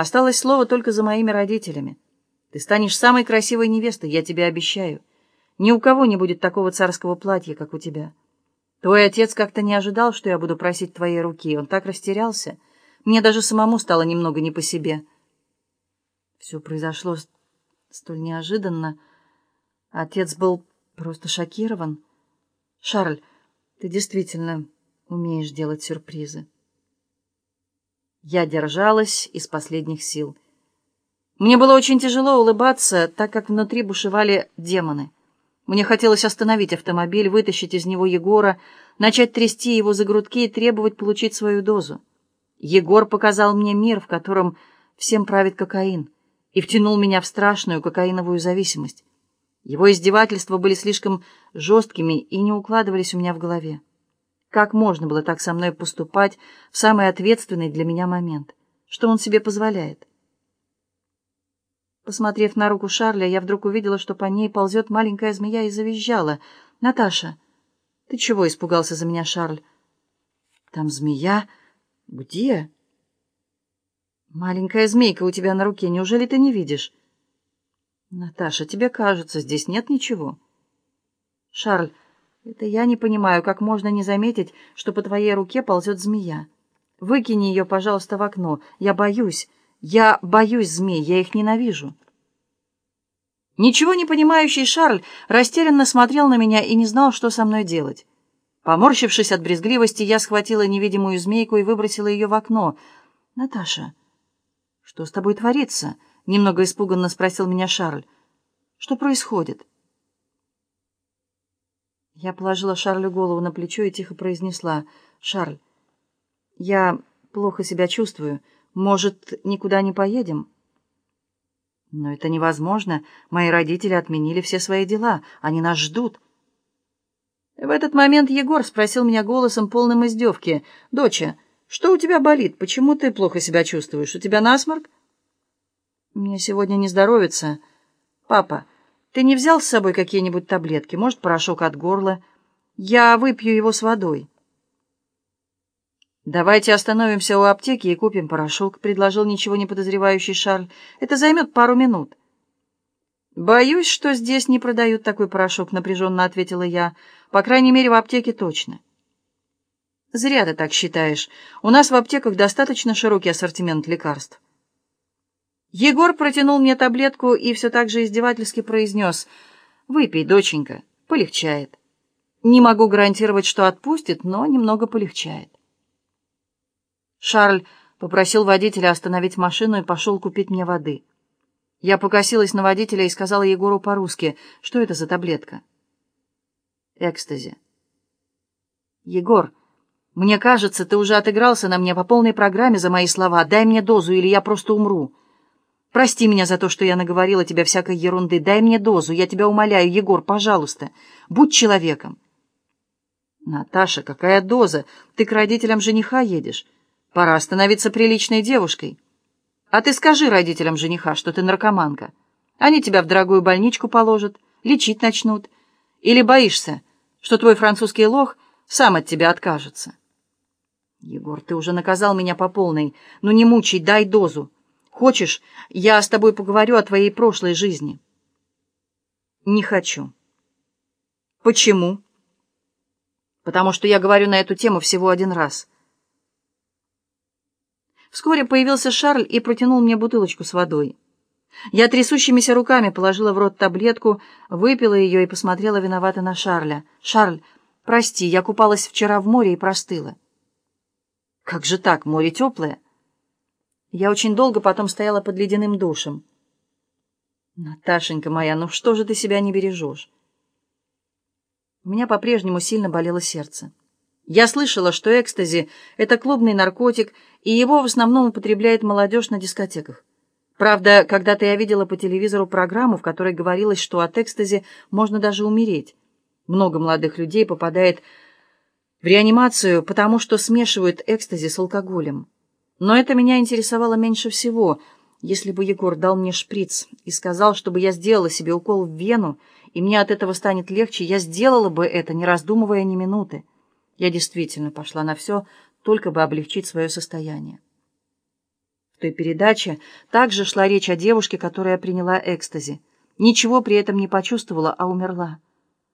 Осталось слово только за моими родителями. Ты станешь самой красивой невестой, я тебе обещаю. Ни у кого не будет такого царского платья, как у тебя. Твой отец как-то не ожидал, что я буду просить твоей руки. Он так растерялся. Мне даже самому стало немного не по себе. Все произошло столь неожиданно. Отец был просто шокирован. «Шарль, ты действительно умеешь делать сюрпризы». Я держалась из последних сил. Мне было очень тяжело улыбаться, так как внутри бушевали демоны. Мне хотелось остановить автомобиль, вытащить из него Егора, начать трясти его за грудки и требовать получить свою дозу. Егор показал мне мир, в котором всем правит кокаин, и втянул меня в страшную кокаиновую зависимость. Его издевательства были слишком жесткими и не укладывались у меня в голове. Как можно было так со мной поступать в самый ответственный для меня момент? Что он себе позволяет? Посмотрев на руку Шарля, я вдруг увидела, что по ней ползет маленькая змея и завизжала. «Наташа!» «Ты чего испугался за меня, Шарль?» «Там змея? Где?» «Маленькая змейка у тебя на руке. Неужели ты не видишь?» «Наташа, тебе кажется, здесь нет ничего». «Шарль, это я не понимаю, как можно не заметить, что по твоей руке ползет змея. Выкини ее, пожалуйста, в окно. Я боюсь. Я боюсь змей, я их ненавижу». Ничего не понимающий Шарль растерянно смотрел на меня и не знал, что со мной делать. Поморщившись от брезгливости, я схватила невидимую змейку и выбросила ее в окно. «Наташа, что с тобой творится?» — немного испуганно спросил меня Шарль. «Что происходит?» Я положила Шарлю голову на плечо и тихо произнесла. «Шарль, я плохо себя чувствую. Может, никуда не поедем?» «Но это невозможно. Мои родители отменили все свои дела. Они нас ждут». В этот момент Егор спросил меня голосом, полным издевки. «Доча, что у тебя болит? Почему ты плохо себя чувствуешь? У тебя насморк?» «Мне сегодня не здоровится. Папа, ты не взял с собой какие-нибудь таблетки? Может, порошок от горла? Я выпью его с водой». «Давайте остановимся у аптеки и купим порошок», — предложил ничего не подозревающий Шарль. «Это займет пару минут». «Боюсь, что здесь не продают такой порошок», — напряженно ответила я. «По крайней мере, в аптеке точно». «Зря ты так считаешь. У нас в аптеках достаточно широкий ассортимент лекарств». Егор протянул мне таблетку и все так же издевательски произнес «Выпей, доченька, полегчает». Не могу гарантировать, что отпустит, но немного полегчает. Шарль попросил водителя остановить машину и пошел купить мне воды. Я покосилась на водителя и сказала Егору по-русски, что это за таблетка. Экстази. Егор, мне кажется, ты уже отыгрался на мне по полной программе за мои слова. Дай мне дозу, или я просто умру. Прости меня за то, что я наговорила тебе всякой ерунды. Дай мне дозу, я тебя умоляю, Егор, пожалуйста. Будь человеком. Наташа, какая доза? Ты к родителям жениха едешь. Пора становиться приличной девушкой. А ты скажи родителям жениха, что ты наркоманка. Они тебя в дорогую больничку положат, лечить начнут. Или боишься, что твой французский лох сам от тебя откажется? Егор, ты уже наказал меня по полной. Ну не мучай, дай дозу. Хочешь, я с тобой поговорю о твоей прошлой жизни?» «Не хочу». «Почему?» «Потому что я говорю на эту тему всего один раз». Вскоре появился Шарль и протянул мне бутылочку с водой. Я трясущимися руками положила в рот таблетку, выпила ее и посмотрела виновато на Шарля. «Шарль, прости, я купалась вчера в море и простыла». «Как же так? Море теплое?» Я очень долго потом стояла под ледяным душем. «Наташенька моя, ну что же ты себя не бережешь?» У меня по-прежнему сильно болело сердце. Я слышала, что экстази — это клубный наркотик, и его в основном употребляет молодежь на дискотеках. Правда, когда-то я видела по телевизору программу, в которой говорилось, что от экстази можно даже умереть. Много молодых людей попадает в реанимацию, потому что смешивают экстази с алкоголем. Но это меня интересовало меньше всего. Если бы Егор дал мне шприц и сказал, чтобы я сделала себе укол в вену, и мне от этого станет легче, я сделала бы это, не раздумывая ни минуты. Я действительно пошла на все, только бы облегчить свое состояние. В той передаче также шла речь о девушке, которая приняла экстази. Ничего при этом не почувствовала, а умерла.